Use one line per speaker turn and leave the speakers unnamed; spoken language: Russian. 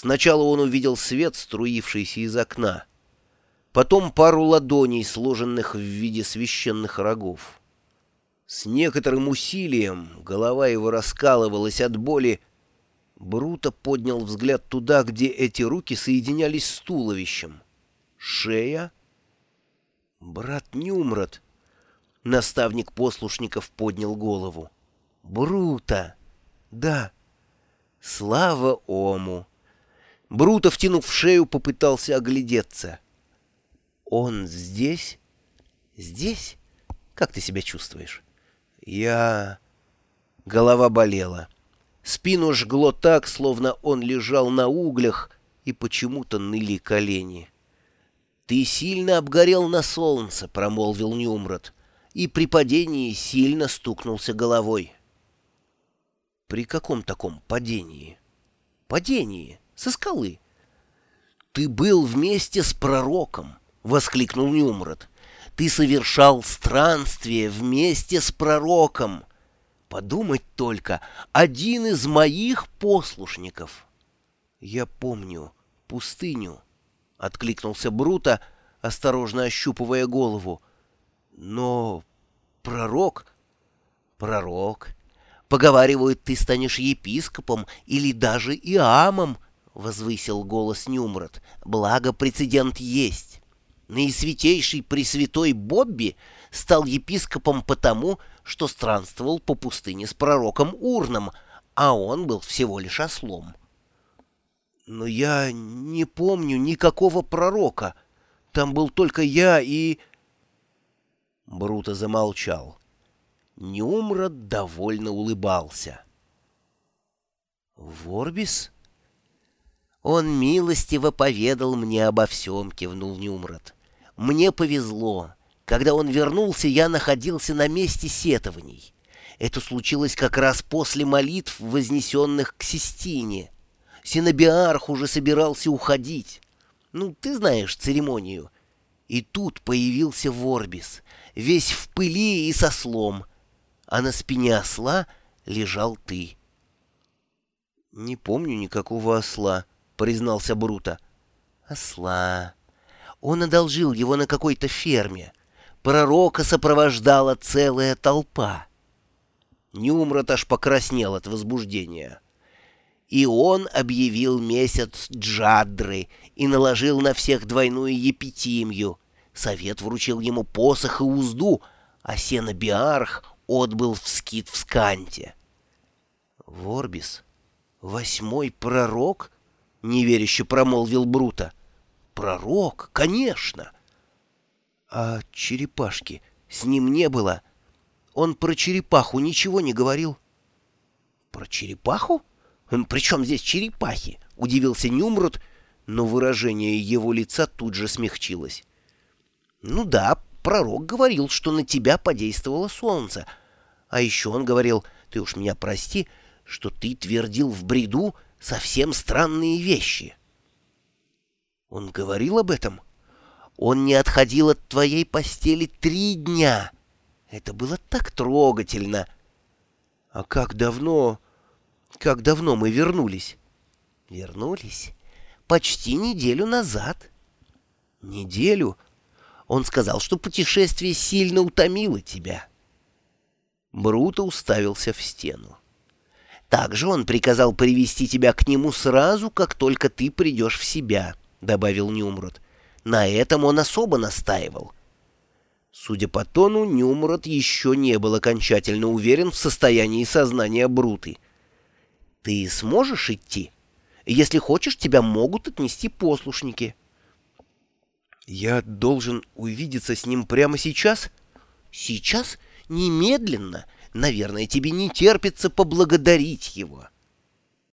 Сначала он увидел свет, струившийся из окна, потом пару ладоней, сложенных в виде священных рогов. С некоторым усилием голова его раскалывалась от боли. Бруто поднял взгляд туда, где эти руки соединялись с туловищем. Шея? Брат Нюмрат. Наставник послушников поднял голову. Бруто! Да. Слава Ому! Бруто, втянув в шею, попытался оглядеться. «Он здесь? Здесь? Как ты себя чувствуешь?» «Я...» Голова болела. Спину жгло так, словно он лежал на углях, и почему-то ныли колени. «Ты сильно обгорел на солнце», — промолвил Нюмрот, и при падении сильно стукнулся головой. «При каком таком падении?» «Падении?» Со скалы. «Ты был вместе с пророком!» — воскликнул Нюмрот. «Ты совершал странствие вместе с пророком! Подумать только, один из моих послушников!» «Я помню пустыню», — откликнулся Брута, осторожно ощупывая голову. «Но пророк...» «Пророк...» Поговаривают, ты станешь епископом или даже иамом, возвысил голос Нюмрот. «Благо прецедент есть. Наисвятейший Пресвятой Бобби стал епископом потому, что странствовал по пустыне с пророком Урном, а он был всего лишь ослом». «Но я не помню никакого пророка. Там был только я и...» Бруто замолчал. Нюмрот довольно улыбался. «Ворбис?» «Он милостиво поведал мне обо всем», — кивнул Нюмрот. «Мне повезло. Когда он вернулся, я находился на месте сетований. Это случилось как раз после молитв, вознесенных к Систине. Синобиарх уже собирался уходить. Ну, ты знаешь церемонию. И тут появился Ворбис, весь в пыли и со слом, а на спине осла лежал ты». «Не помню никакого осла», признался Бруто. «Осла. Он одолжил его на какой-то ферме. Пророка сопровождала целая толпа». Нюмрот аж покраснел от возбуждения. И он объявил месяц Джадры и наложил на всех двойную епитимию. Совет вручил ему посох и узду, а Сенобиарх отбыл в скит в Сканте. Ворбис, восьмой пророк —— неверяще промолвил Бруто. «Пророк, конечно!» «А черепашки с ним не было? Он про черепаху ничего не говорил?» «Про черепаху? При чем здесь черепахи?» — удивился Нюмрут, но выражение его лица тут же смягчилось. «Ну да, пророк говорил, что на тебя подействовало солнце. А еще он говорил, ты уж меня прости, что ты твердил в бреду, — совсем странные вещи. Он говорил об этом? Он не отходил от твоей постели три дня. Это было так трогательно. А как давно... Как давно мы вернулись? Вернулись? Почти неделю назад. Неделю? Он сказал, что путешествие сильно утомило тебя. Бруто уставился в стену. Также он приказал привести тебя к нему сразу, как только ты придешь в себя», — добавил Нюмрот. «На этом он особо настаивал». Судя по тону, Нюмрот еще не был окончательно уверен в состоянии сознания Бруты. «Ты сможешь идти? Если хочешь, тебя могут отнести послушники». «Я должен увидеться с ним прямо сейчас?» «Сейчас? Немедленно!» Наверное, тебе не терпится поблагодарить его».